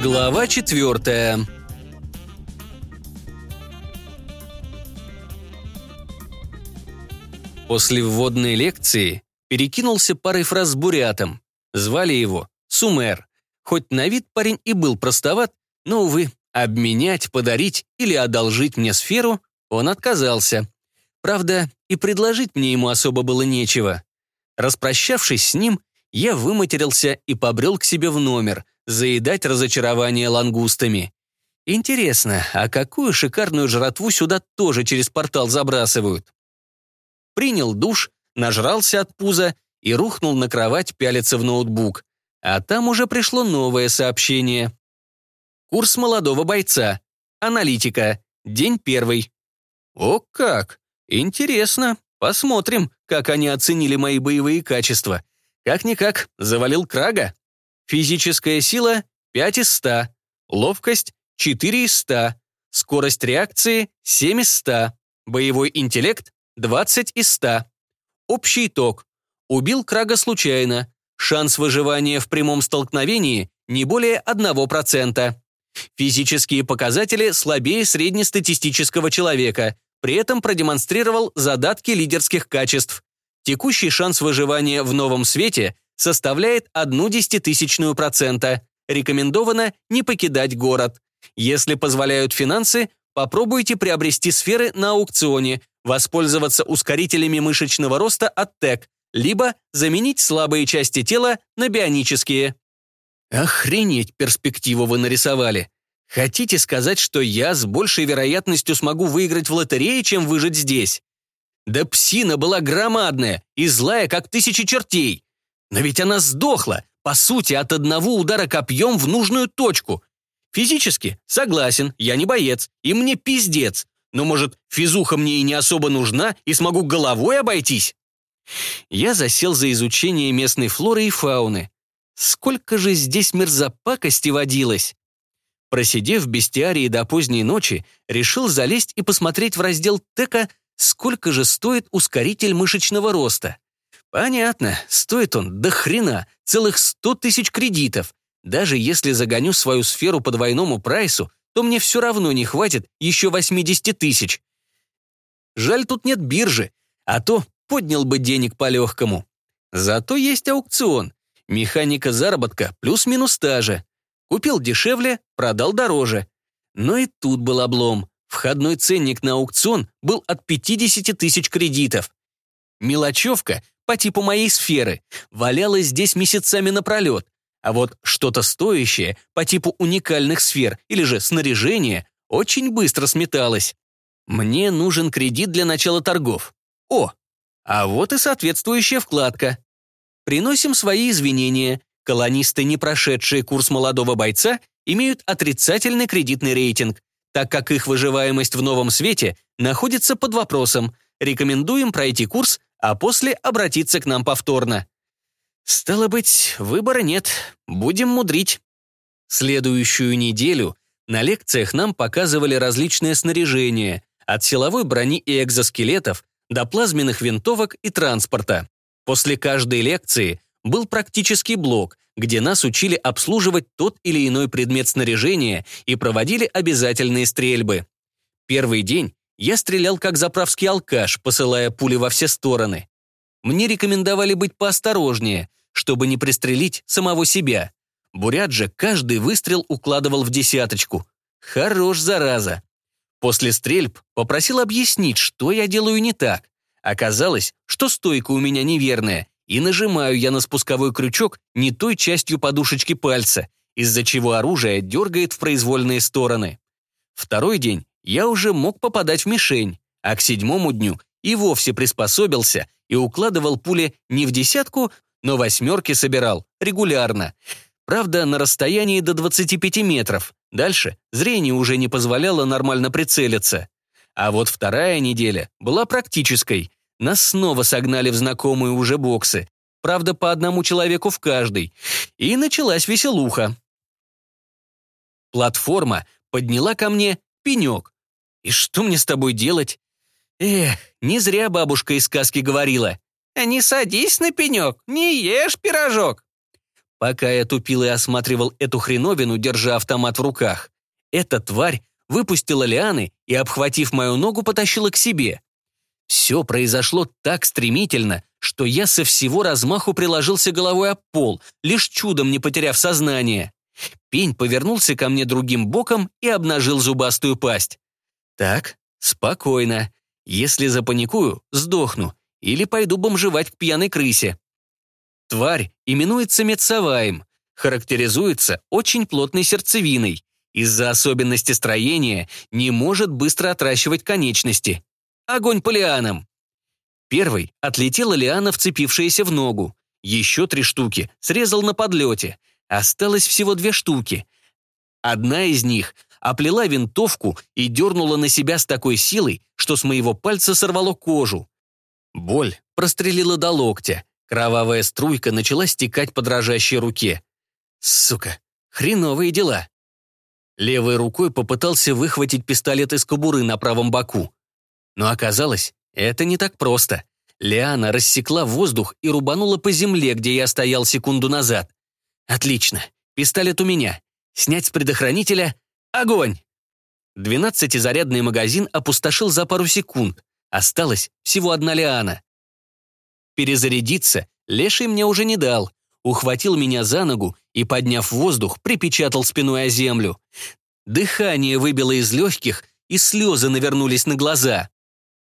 Глава четвертая. После вводной лекции перекинулся парой фраз с бурятом. Звали его Сумер. Хоть на вид парень и был простоват, но, увы, обменять, подарить или одолжить мне сферу он отказался. Правда, и предложить мне ему особо было нечего. Распрощавшись с ним, я выматерился и побрел к себе в номер, заедать разочарование лангустами. Интересно, а какую шикарную жратву сюда тоже через портал забрасывают? Принял душ, нажрался от пуза и рухнул на кровать пялиться в ноутбук. А там уже пришло новое сообщение. Курс молодого бойца. Аналитика. День первый. О как! Интересно. Посмотрим, как они оценили мои боевые качества. Как-никак, завалил Крага. Физическая сила — 5 из 100. Ловкость — 4 из 100. Скорость реакции — 7 из 100. Боевой интеллект — 20 из 100. Общий итог. Убил Крага случайно. Шанс выживания в прямом столкновении не более 1%. Физические показатели слабее среднестатистического человека, при этом продемонстрировал задатки лидерских качеств. Текущий шанс выживания в новом свете составляет одну десятитысячную процента. Рекомендовано не покидать город. Если позволяют финансы, попробуйте приобрести сферы на аукционе, воспользоваться ускорителями мышечного роста от ТЭК, либо заменить слабые части тела на бионические. Охренеть перспективу вы нарисовали. Хотите сказать, что я с большей вероятностью смогу выиграть в лотерее, чем выжить здесь? Да псина была громадная и злая, как тысячи чертей. Но ведь она сдохла, по сути, от одного удара копьем в нужную точку. Физически, согласен, я не боец, и мне пиздец. Но, может, физуха мне и не особо нужна, и смогу головой обойтись? Я засел за изучение местной флоры и фауны. Сколько же здесь мерзопакости водилось? Просидев в бестиарии до поздней ночи, решил залезть и посмотреть в раздел ТЭКа, сколько же стоит ускоритель мышечного роста. Понятно, стоит он до хрена, целых 100 тысяч кредитов. Даже если загоню свою сферу по двойному прайсу, то мне все равно не хватит еще 80 тысяч. Жаль, тут нет биржи, а то поднял бы денег по-легкому. Зато есть аукцион. Механика заработка плюс-минус та же. Купил дешевле, продал дороже. Но и тут был облом. Входной ценник на аукцион был от 50 тысяч кредитов. Мелочевка по типу моей сферы валялась здесь месяцами напролет, а вот что-то стоящее по типу уникальных сфер или же снаряжение очень быстро сметалось. Мне нужен кредит для начала торгов. О, а вот и соответствующая вкладка. Приносим свои извинения. Колонисты, не прошедшие курс молодого бойца, имеют отрицательный кредитный рейтинг, так как их выживаемость в новом свете находится под вопросом. Рекомендуем пройти курс, а после обратиться к нам повторно. Стало быть, выбора нет, будем мудрить. Следующую неделю на лекциях нам показывали различное снаряжение, от силовой брони и экзоскелетов до плазменных винтовок и транспорта. После каждой лекции был практический блок, где нас учили обслуживать тот или иной предмет снаряжения и проводили обязательные стрельбы. Первый день я стрелял как заправский алкаш, посылая пули во все стороны. Мне рекомендовали быть поосторожнее, чтобы не пристрелить самого себя. Бурят же каждый выстрел укладывал в десяточку. Хорош, зараза. После стрельб попросил объяснить, что я делаю не так. Оказалось, что стойка у меня неверная, и нажимаю я на спусковой крючок не той частью подушечки пальца, из-за чего оружие дергает в произвольные стороны. Второй день я уже мог попадать в мишень, а к седьмому дню и вовсе приспособился и укладывал пули не в десятку, но восьмерки собирал регулярно. Правда, на расстоянии до 25 метров. Дальше зрение уже не позволяло нормально прицелиться. А вот вторая неделя была практической. Нас снова согнали в знакомые уже боксы. Правда, по одному человеку в каждый. И началась веселуха. Платформа подняла ко мне пенек. И что мне с тобой делать? Эх, не зря бабушка из сказки говорила. «Не садись на пенек, не ешь пирожок». Пока я тупил и осматривал эту хреновину, держа автомат в руках, эта тварь выпустила лианы и, обхватив мою ногу, потащила к себе. Все произошло так стремительно, что я со всего размаху приложился головой об пол, лишь чудом не потеряв сознание. Пень повернулся ко мне другим боком и обнажил зубастую пасть. Так, спокойно. Если запаникую, сдохну. Или пойду бомжевать к пьяной крысе. Тварь именуется Мецаваем, характеризуется очень плотной сердцевиной. Из-за особенности строения не может быстро отращивать конечности. Огонь по лианам. Первый отлетела лиана, вцепившаяся в ногу. Еще три штуки срезал на подлете. Осталось всего две штуки. Одна из них оплела винтовку и дернула на себя с такой силой, что с моего пальца сорвало кожу. Боль прострелила до локтя. Кровавая струйка начала стекать по дрожащей руке. Сука, хреновые дела. Левой рукой попытался выхватить пистолет из кобуры на правом боку. Но оказалось, это не так просто. Лиана рассекла воздух и рубанула по земле, где я стоял секунду назад. Отлично. Пистолет у меня. Снять с предохранителя. Огонь! Двенадцатизарядный магазин опустошил за пару секунд. Осталась всего одна лиана. Перезарядиться Леший мне уже не дал. Ухватил меня за ногу и, подняв воздух, припечатал спиной о землю. Дыхание выбило из легких, и слезы навернулись на глаза.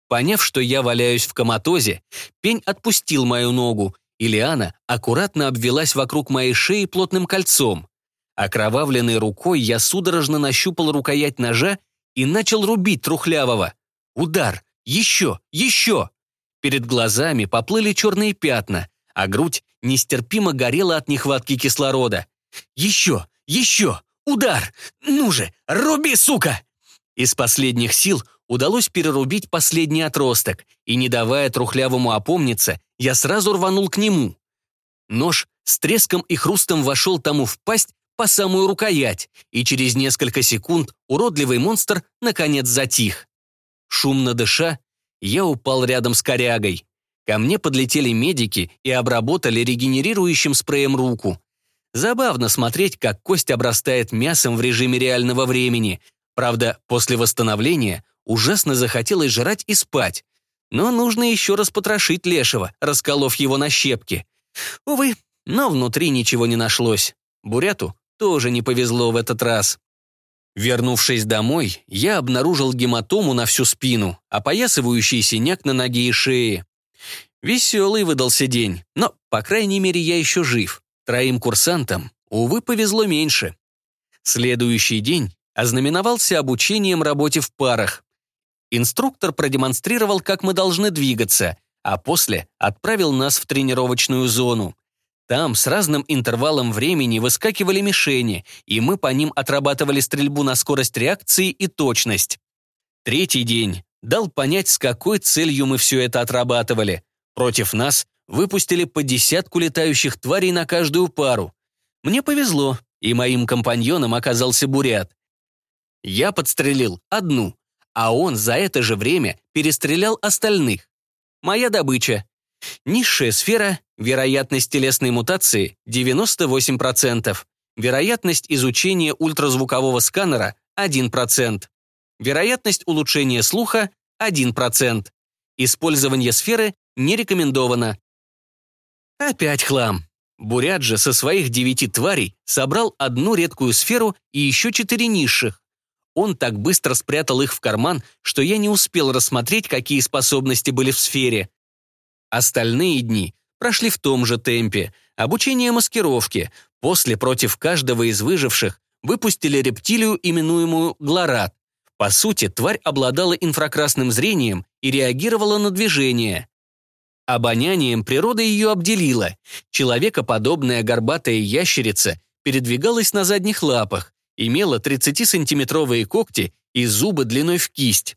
Поняв, что я валяюсь в коматозе, пень отпустил мою ногу, и Лиана аккуратно обвелась вокруг моей шеи плотным кольцом. Окровавленной рукой я судорожно нащупал рукоять ножа и начал рубить трухлявого. Удар! Еще! Еще! Перед глазами поплыли черные пятна, а грудь нестерпимо горела от нехватки кислорода. Еще! Еще! Удар! Ну же, руби, сука! Из последних сил удалось перерубить последний отросток, и, не давая трухлявому опомниться, я сразу рванул к нему. Нож с треском и хрустом вошел тому в пасть по самую рукоять, и через несколько секунд уродливый монстр наконец затих. Шумно дыша, я упал рядом с корягой. Ко мне подлетели медики и обработали регенерирующим спреем руку. Забавно смотреть, как кость обрастает мясом в режиме реального времени. Правда, после восстановления Ужасно захотелось жрать и спать. Но нужно еще раз потрошить Лешего, расколов его на щепки. Увы, но внутри ничего не нашлось. Буряту тоже не повезло в этот раз. Вернувшись домой, я обнаружил гематому на всю спину, опоясывающий синяк на ноге и шее. Веселый выдался день, но, по крайней мере, я еще жив. Троим курсантам, увы, повезло меньше. Следующий день ознаменовался обучением работе в парах. Инструктор продемонстрировал, как мы должны двигаться, а после отправил нас в тренировочную зону. Там с разным интервалом времени выскакивали мишени, и мы по ним отрабатывали стрельбу на скорость реакции и точность. Третий день дал понять, с какой целью мы все это отрабатывали. Против нас выпустили по десятку летающих тварей на каждую пару. Мне повезло, и моим компаньоном оказался бурят. Я подстрелил одну, а он за это же время перестрелял остальных. Моя добыча. Низшая сфера, вероятность телесной мутации 98%, вероятность изучения ультразвукового сканера 1%, вероятность улучшения слуха 1%. Использование сферы не рекомендовано. Опять хлам. Бурят же со своих девяти тварей собрал одну редкую сферу и еще четыре низших. Он так быстро спрятал их в карман, что я не успел рассмотреть, какие способности были в сфере. Остальные дни прошли в том же темпе. Обучение маскировки. После против каждого из выживших выпустили рептилию, именуемую Глорат. По сути, тварь обладала инфракрасным зрением и реагировала на движение. Обонянием природа ее обделила. Человекоподобная горбатая ящерица передвигалась на задних лапах, имела 30-сантиметровые когти и зубы длиной в кисть.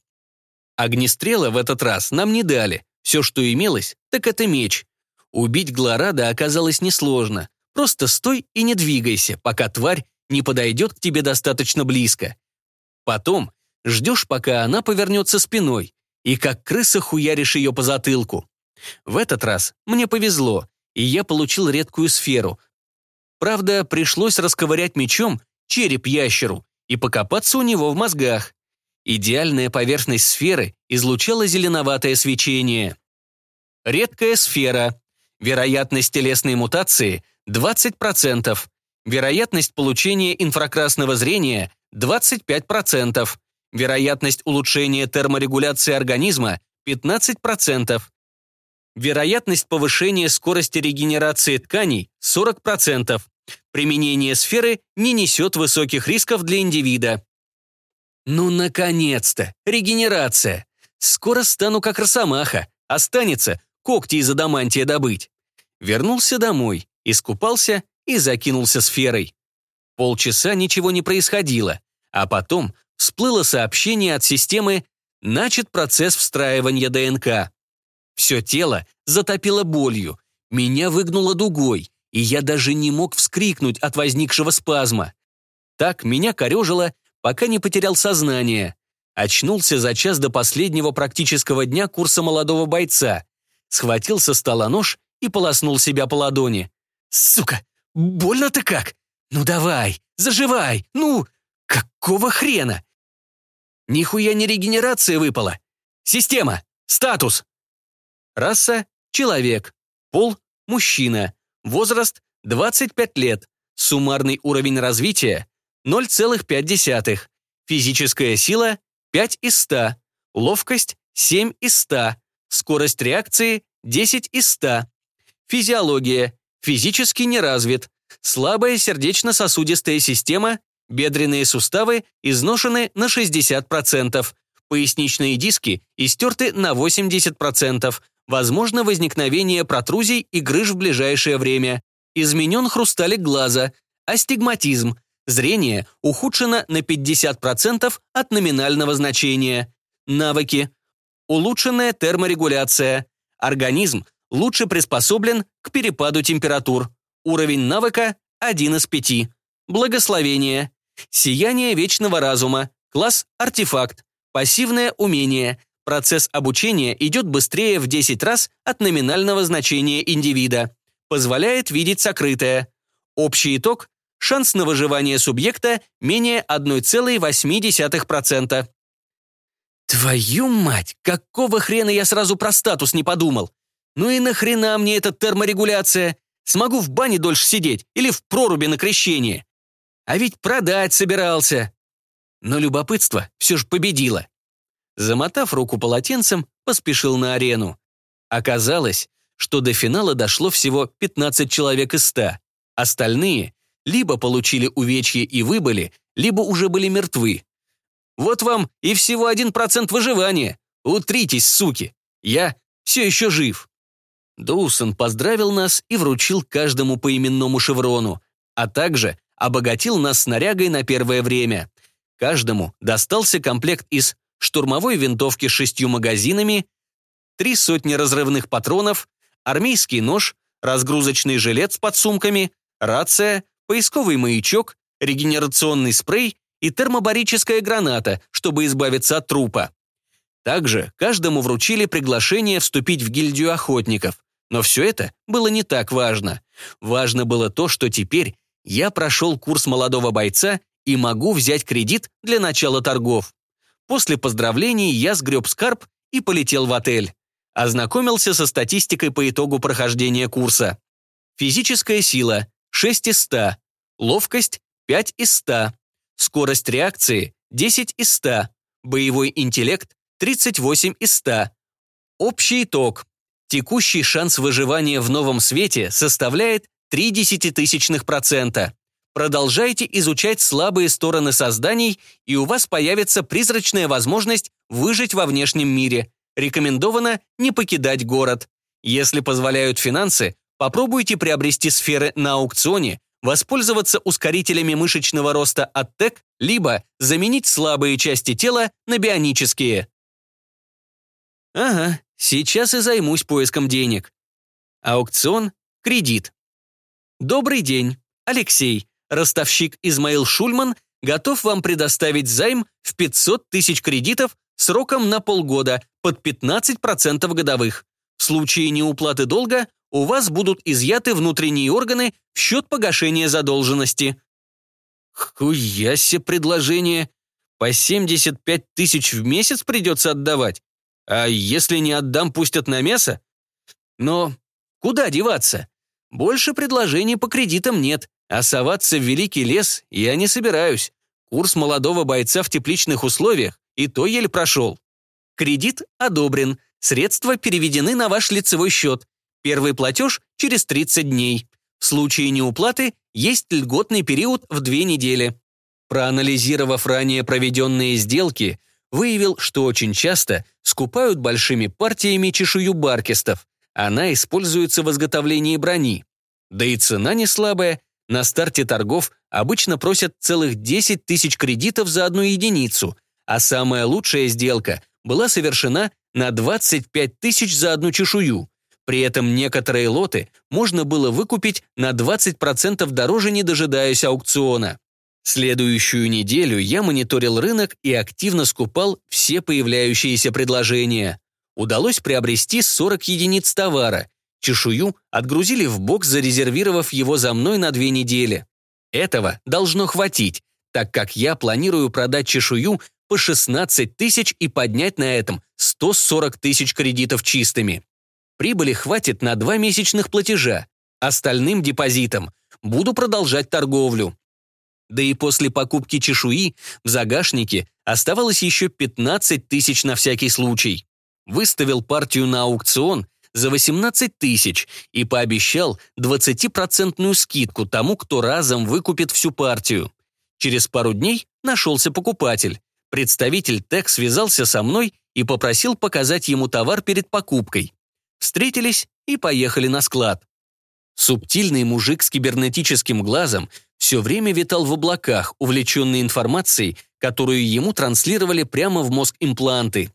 Огнестрела в этот раз нам не дали. Все, что имелось, так это меч. Убить Глорада оказалось несложно. Просто стой и не двигайся, пока тварь не подойдет к тебе достаточно близко. Потом ждешь, пока она повернется спиной, и как крыса хуяришь ее по затылку. В этот раз мне повезло, и я получил редкую сферу. Правда, пришлось расковырять мечом череп ящеру и покопаться у него в мозгах. Идеальная поверхность сферы излучала зеленоватое свечение. Редкая сфера. Вероятность телесной мутации – 20%. Вероятность получения инфракрасного зрения – 25%. Вероятность улучшения терморегуляции организма – 15%. Вероятность повышения скорости регенерации тканей – 40%. Применение сферы не несет высоких рисков для индивида. Ну, наконец-то! Регенерация! Скоро стану как росомаха. Останется когти из адамантия добыть. Вернулся домой, искупался и закинулся сферой. Полчаса ничего не происходило, а потом всплыло сообщение от системы «Начат процесс встраивания ДНК». Все тело затопило болью, меня выгнуло дугой, и я даже не мог вскрикнуть от возникшего спазма. Так меня корежило, пока не потерял сознание. Очнулся за час до последнего практического дня курса молодого бойца. Схватил со стола нож и полоснул себя по ладони. «Сука, больно-то как? Ну давай, заживай, ну, какого хрена?» Нихуя не регенерация выпала. Система, статус. Раса – человек. Пол – мужчина. Возраст – 25 лет. Суммарный уровень развития – 0,5. Физическая сила – 5 из 100. Ловкость – 7 из 100. Скорость реакции – 10 из 100. Физиология. Физически не развит. Слабая сердечно-сосудистая система, бедренные суставы изношены на 60%. Поясничные диски истерты на 80%. Возможно возникновение протрузий и грыж в ближайшее время. Изменен хрусталик глаза. Астигматизм. Зрение ухудшено на 50% от номинального значения. Навыки. Улучшенная терморегуляция. Организм лучше приспособлен к перепаду температур. Уровень навыка – 1 из 5. Благословение. Сияние вечного разума. Класс «Артефакт». Пассивное умение. Процесс обучения идет быстрее в 10 раз от номинального значения индивида. Позволяет видеть сокрытое. Общий итог – шанс на выживание субъекта менее 1,8%. Твою мать, какого хрена я сразу про статус не подумал? Ну и нахрена мне эта терморегуляция? Смогу в бане дольше сидеть или в проруби на крещение? А ведь продать собирался. Но любопытство все же победило. Замотав руку полотенцем, поспешил на арену. Оказалось, что до финала дошло всего 15 человек из 100. Остальные либо получили увечье и выбыли, либо уже были мертвы. Вот вам и всего один процент выживания. Утритесь, суки. Я все еще жив. Доусон поздравил нас и вручил каждому по именному шеврону, а также обогатил нас снарягой на первое время. Каждому достался комплект из штурмовой винтовки с шестью магазинами, три сотни разрывных патронов, армейский нож, разгрузочный жилет с подсумками, рация, поисковый маячок, регенерационный спрей и термобарическая граната, чтобы избавиться от трупа. Также каждому вручили приглашение вступить в гильдию охотников. Но все это было не так важно. Важно было то, что теперь я прошел курс молодого бойца и могу взять кредит для начала торгов. После поздравлений я сгреб скарб и полетел в отель. Ознакомился со статистикой по итогу прохождения курса. Физическая сила – 6 из 100. Ловкость – 5 из 100. Скорость реакции – 10 из 100. Боевой интеллект – 38 из 100. Общий итог. Текущий шанс выживания в новом свете составляет 3 десятитысячных процента. Продолжайте изучать слабые стороны созданий, и у вас появится призрачная возможность выжить во внешнем мире. Рекомендовано не покидать город. Если позволяют финансы, попробуйте приобрести сферы на аукционе, воспользоваться ускорителями мышечного роста от ТЭК, либо заменить слабые части тела на бионические. Ага, сейчас и займусь поиском денег. Аукцион, кредит. Добрый день, Алексей. Ростовщик Измаил Шульман готов вам предоставить займ в 500 тысяч кредитов сроком на полгода под 15% годовых. В случае неуплаты долга у вас будут изъяты внутренние органы в счет погашения задолженности. Хуясе предложение. По 75 тысяч в месяц придется отдавать. А если не отдам, пустят на мясо? Но куда деваться? Больше предложений по кредитам нет, а соваться в великий лес я не собираюсь. Курс молодого бойца в тепличных условиях и то еле прошел. Кредит одобрен, средства переведены на ваш лицевой счет. Первый платеж через 30 дней. В случае неуплаты есть льготный период в две недели. Проанализировав ранее проведенные сделки, выявил, что очень часто скупают большими партиями чешую баркистов. Она используется в изготовлении брони. Да и цена не слабая. На старте торгов обычно просят целых 10 тысяч кредитов за одну единицу, а самая лучшая сделка была совершена на 25 тысяч за одну чешую. При этом некоторые лоты можно было выкупить на 20% дороже, не дожидаясь аукциона. Следующую неделю я мониторил рынок и активно скупал все появляющиеся предложения. Удалось приобрести 40 единиц товара. Чешую отгрузили в бокс, зарезервировав его за мной на две недели. Этого должно хватить, так как я планирую продать чешую по 16 тысяч и поднять на этом 140 тысяч кредитов чистыми. Прибыли хватит на два месячных платежа. Остальным депозитом буду продолжать торговлю. Да и после покупки чешуи в загашнике оставалось еще 15 тысяч на всякий случай. Выставил партию на аукцион за 18 тысяч и пообещал 20% скидку тому, кто разом выкупит всю партию. Через пару дней нашелся покупатель. Представитель ТЭК связался со мной и попросил показать ему товар перед покупкой. Встретились и поехали на склад. Субтильный мужик с кибернетическим глазом все время витал в облаках, увлеченный информацией, которую ему транслировали прямо в мозг импланты.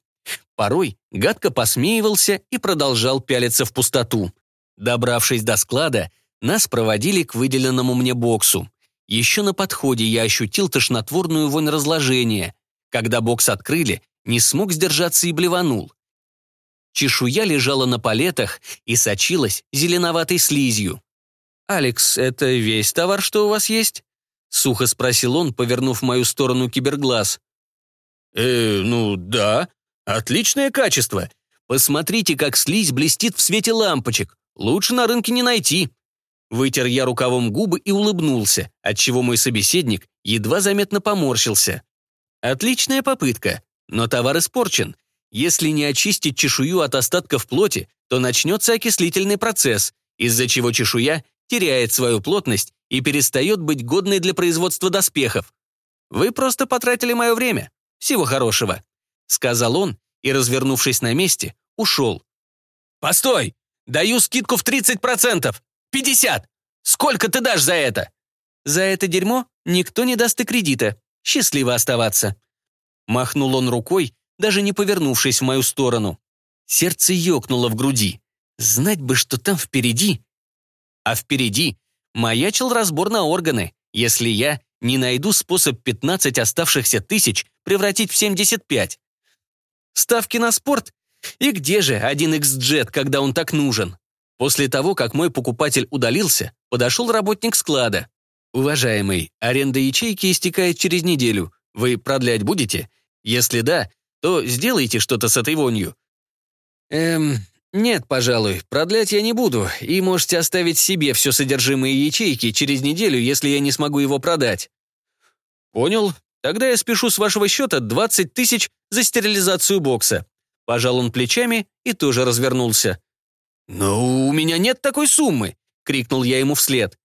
Порой гадко посмеивался и продолжал пялиться в пустоту. Добравшись до склада, нас проводили к выделенному мне боксу. Еще на подходе я ощутил тошнотворную вонь разложения. Когда бокс открыли, не смог сдержаться и блеванул. Чешуя лежала на палетах и сочилась зеленоватой слизью. «Алекс, это весь товар, что у вас есть?» — сухо спросил он, повернув в мою сторону киберглаз. «Э, ну да. Отличное качество. Посмотрите, как слизь блестит в свете лампочек. Лучше на рынке не найти». Вытер я рукавом губы и улыбнулся, отчего мой собеседник едва заметно поморщился. Отличная попытка, но товар испорчен. Если не очистить чешую от остатков плоти, то начнется окислительный процесс, из-за чего чешуя теряет свою плотность и перестает быть годной для производства доспехов. Вы просто потратили мое время. Всего хорошего», — сказал он и, развернувшись на месте, ушел. «Постой! Даю скидку в 30%! 50! Сколько ты дашь за это?» «За это дерьмо никто не даст и кредита. Счастливо оставаться». Махнул он рукой, даже не повернувшись в мою сторону. Сердце ёкнуло в груди. Знать бы, что там впереди а впереди маячил разбор на органы, если я не найду способ 15 оставшихся тысяч превратить в 75. Ставки на спорт? И где же 1xJet, когда он так нужен? После того, как мой покупатель удалился, подошел работник склада. «Уважаемый, аренда ячейки истекает через неделю. Вы продлять будете? Если да, то сделайте что-то с этой вонью». «Эм, «Нет, пожалуй, продлять я не буду, и можете оставить себе все содержимое ячейки через неделю, если я не смогу его продать». «Понял. Тогда я спешу с вашего счета 20 тысяч за стерилизацию бокса». Пожал он плечами и тоже развернулся. «Но у меня нет такой суммы!» — крикнул я ему вслед.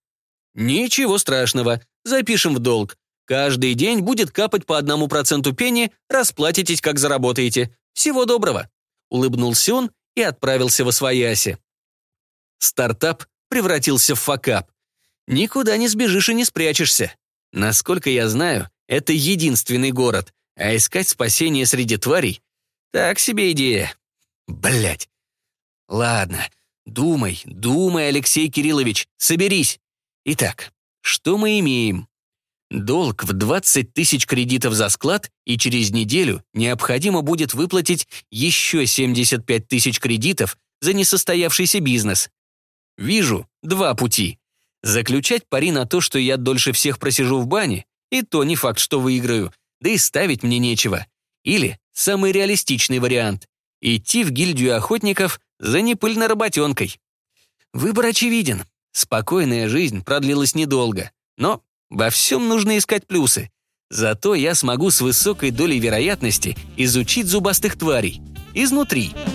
«Ничего страшного, запишем в долг. Каждый день будет капать по одному проценту пени, расплатитесь, как заработаете. Всего доброго!» Улыбнулся он и отправился в Освояси. Стартап превратился в факап. Никуда не сбежишь и не спрячешься. Насколько я знаю, это единственный город, а искать спасение среди тварей — так себе идея. Блять. Ладно, думай, думай, Алексей Кириллович, соберись. Итак, что мы имеем? Долг в 20 тысяч кредитов за склад, и через неделю необходимо будет выплатить еще 75 тысяч кредитов за несостоявшийся бизнес. Вижу два пути. Заключать пари на то, что я дольше всех просижу в бане, и то не факт, что выиграю, да и ставить мне нечего. Или самый реалистичный вариант — идти в гильдию охотников за непыльной работенкой. Выбор очевиден. Спокойная жизнь продлилась недолго, но во всем нужно искать плюсы. Зато я смогу с высокой долей вероятности изучить зубастых тварей. Изнутри. Изнутри.